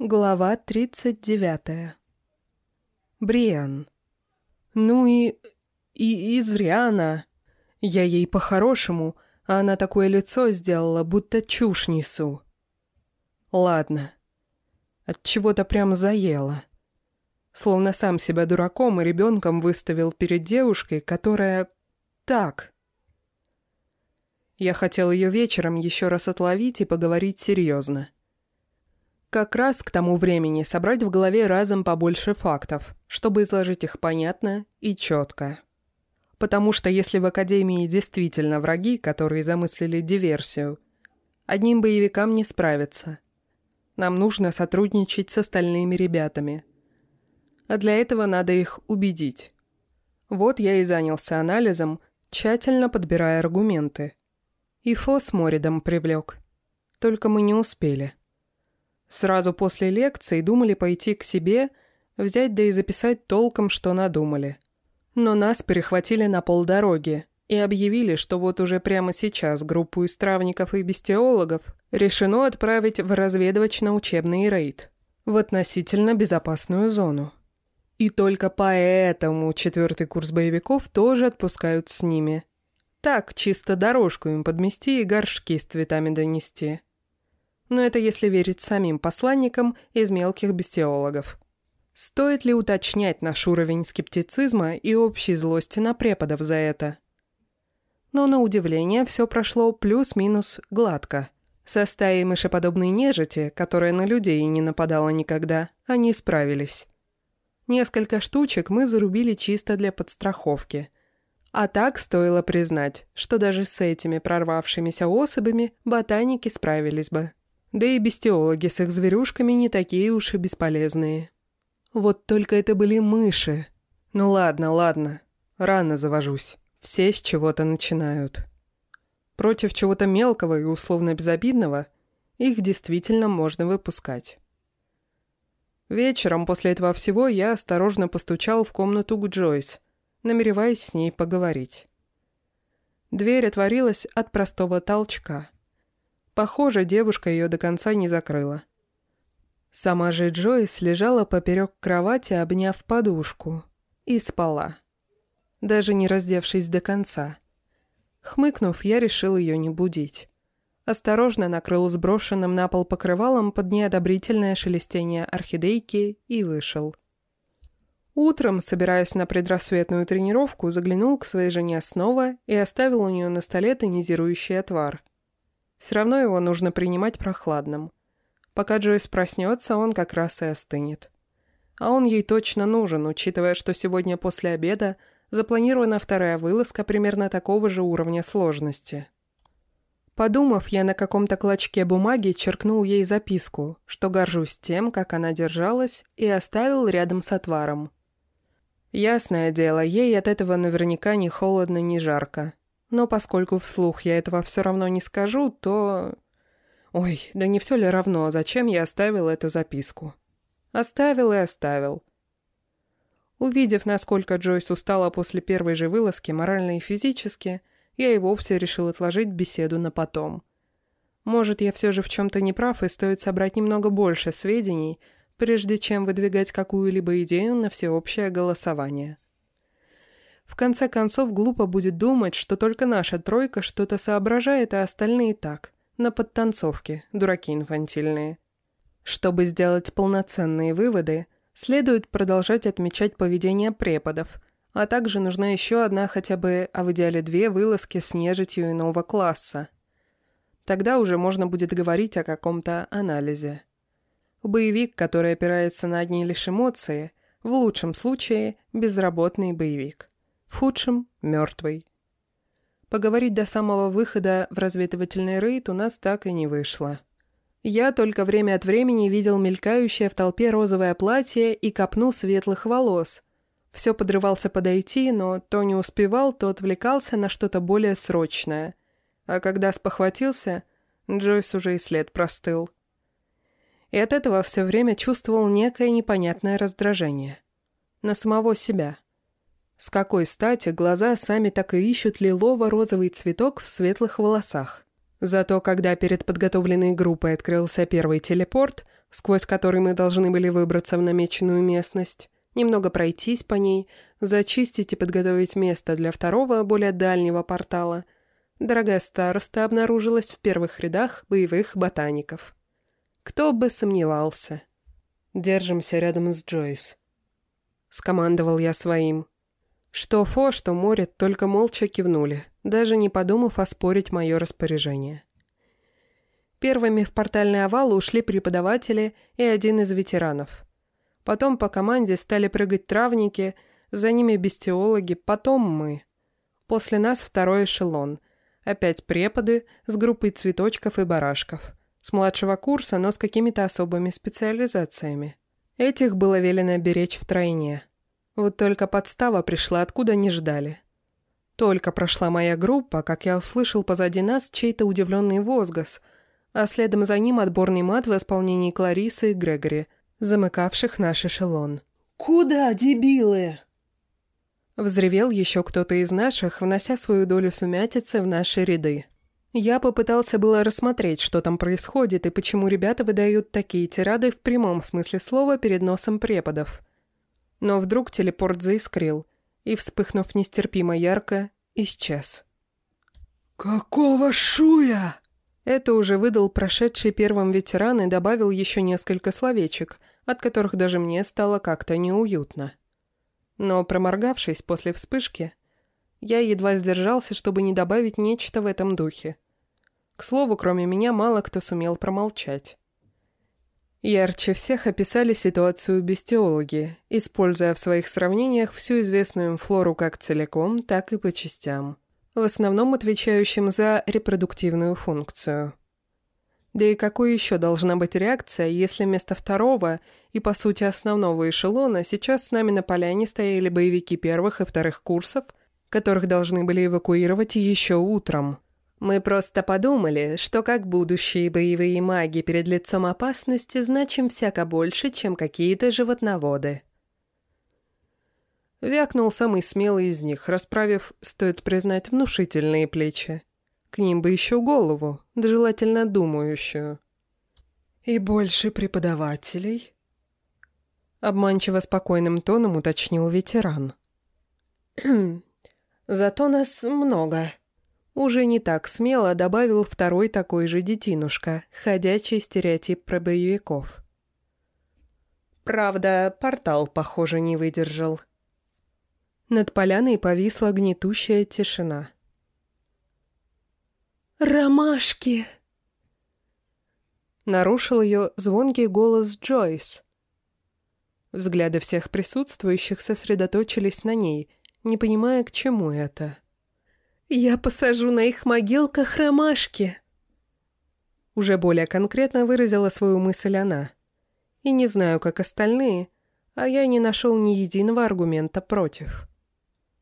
Глава тридцать девятая. Бриан. Ну и... и... и зря она. Я ей по-хорошему, а она такое лицо сделала, будто чушь несу. Ладно. От чего-то прям заело. Словно сам себя дураком и ребенком выставил перед девушкой, которая... так. Я хотел ее вечером еще раз отловить и поговорить серьезно. Как раз к тому времени собрать в голове разом побольше фактов, чтобы изложить их понятно и четко. Потому что если в Академии действительно враги, которые замыслили диверсию, одним боевикам не справиться. Нам нужно сотрудничать с остальными ребятами. А для этого надо их убедить. Вот я и занялся анализом, тщательно подбирая аргументы. И Фо с Моридом привлек. Только мы не успели. Сразу после лекции думали пойти к себе, взять да и записать толком, что надумали. Но нас перехватили на полдороги и объявили, что вот уже прямо сейчас группу истравников и бестиологов решено отправить в разведывательно-учебный рейд в относительно безопасную зону. И только поэтому четвертый курс боевиков тоже отпускают с ними. Так, чисто дорожку им подмести и горшки с цветами донести но это если верить самим посланникам из мелких бестиологов. Стоит ли уточнять наш уровень скептицизма и общей злости на преподов за это? Но на удивление все прошло плюс-минус гладко. Со стаей мышеподобной нежити, которая на людей не нападала никогда, они справились. Несколько штучек мы зарубили чисто для подстраховки. А так стоило признать, что даже с этими прорвавшимися особями ботаники справились бы. Да и бестиологи с их зверюшками не такие уж и бесполезные. Вот только это были мыши. Ну ладно, ладно. Рано завожусь. Все с чего-то начинают. Против чего-то мелкого и условно безобидного их действительно можно выпускать. Вечером после этого всего я осторожно постучал в комнату к Джойс, намереваясь с ней поговорить. Дверь отворилась от простого толчка. Похоже, девушка ее до конца не закрыла. Сама же Джойс лежала поперек кровати, обняв подушку, и спала. Даже не раздевшись до конца. Хмыкнув, я решил ее не будить. Осторожно накрыл сброшенным на пол покрывалом под неодобрительное шелестение орхидейки и вышел. Утром, собираясь на предрассветную тренировку, заглянул к своей жене снова и оставил у нее на столе тонизирующий отвар. Все равно его нужно принимать прохладным. Пока Джойс проснется, он как раз и остынет. А он ей точно нужен, учитывая, что сегодня после обеда запланирована вторая вылазка примерно такого же уровня сложности. Подумав, я на каком-то клочке бумаги черкнул ей записку, что горжусь тем, как она держалась, и оставил рядом с отваром. Ясное дело, ей от этого наверняка ни холодно, ни жарко. Но поскольку вслух я этого все равно не скажу, то... Ой, да не все ли равно, зачем я оставил эту записку? Оставил и оставил. Увидев, насколько Джойс устала после первой же вылазки, морально и физически, я и вовсе решил отложить беседу на потом. Может, я все же в чем-то не прав, и стоит собрать немного больше сведений, прежде чем выдвигать какую-либо идею на всеобщее голосование. В конце концов, глупо будет думать, что только наша тройка что-то соображает, а остальные так, на подтанцовке, дураки инфантильные. Чтобы сделать полноценные выводы, следует продолжать отмечать поведение преподов, а также нужна еще одна хотя бы, а в идеале две вылазки с нежитью иного класса. Тогда уже можно будет говорить о каком-то анализе. Боевик, который опирается на одни лишь эмоции, в лучшем случае безработный боевик в худшем – мертвый. Поговорить до самого выхода в разведывательный рейд у нас так и не вышло. Я только время от времени видел мелькающее в толпе розовое платье и копну светлых волос. Все подрывался подойти, но то не успевал, то отвлекался на что-то более срочное. А когда спохватился, Джойс уже и след простыл. И от этого все время чувствовал некое непонятное раздражение. На самого себя. С какой стати глаза сами так и ищут лилово-розовый цветок в светлых волосах? Зато когда перед подготовленной группой открылся первый телепорт, сквозь который мы должны были выбраться в намеченную местность, немного пройтись по ней, зачистить и подготовить место для второго, более дальнего портала, дорогая староста обнаружилась в первых рядах боевых ботаников. Кто бы сомневался. «Держимся рядом с Джойс», — скомандовал я своим. Что Фо, что море только молча кивнули, даже не подумав оспорить мое распоряжение. Первыми в портальный овал ушли преподаватели и один из ветеранов. Потом по команде стали прыгать травники, за ними бестиологи, потом мы. После нас второй эшелон. Опять преподы с группой цветочков и барашков. С младшего курса, но с какими-то особыми специализациями. Этих было велено беречь втройне. Вот только подстава пришла, откуда не ждали. Только прошла моя группа, как я услышал позади нас чей-то удивленный возглас – а следом за ним отборный мат в исполнении Кларисы и Грегори, замыкавших наш эшелон. «Куда, дебилы?» Взревел еще кто-то из наших, внося свою долю сумятицы в наши ряды. Я попытался было рассмотреть, что там происходит и почему ребята выдают такие тирады в прямом смысле слова перед носом преподов. Но вдруг телепорт заискрил и, вспыхнув нестерпимо ярко, исчез. «Какого шуя?» Это уже выдал прошедший первым ветеран и добавил еще несколько словечек, от которых даже мне стало как-то неуютно. Но проморгавшись после вспышки, я едва сдержался, чтобы не добавить нечто в этом духе. К слову, кроме меня, мало кто сумел промолчать. Ярче всех описали ситуацию бестиологи, используя в своих сравнениях всю известную им флору как целиком, так и по частям в основном отвечающим за репродуктивную функцию. Да и какой еще должна быть реакция, если вместо второго и, по сути, основного эшелона сейчас с нами на поляне стояли боевики первых и вторых курсов, которых должны были эвакуировать еще утром? Мы просто подумали, что как будущие боевые маги перед лицом опасности значим всяко больше, чем какие-то животноводы. Вякнул самый смелый из них, расправив, стоит признать, внушительные плечи. К ним бы еще голову, да желательно думающую. «И больше преподавателей?» Обманчиво спокойным тоном уточнил ветеран. «Зато нас много». Уже не так смело добавил второй такой же детинушка, ходячий стереотип про боевиков. Правда, портал, похоже, не выдержал. Над поляной повисла гнетущая тишина. «Ромашки!» Нарушил ее звонкий голос Джойс. Взгляды всех присутствующих сосредоточились на ней, не понимая, к чему это. «Я посажу на их могилках ромашки!» Уже более конкретно выразила свою мысль она. И не знаю, как остальные, а я не нашел ни единого аргумента против.